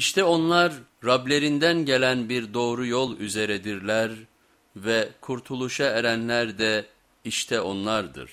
İşte onlar Rablerinden gelen bir doğru yol üzeredirler ve kurtuluşa erenler de işte onlardır.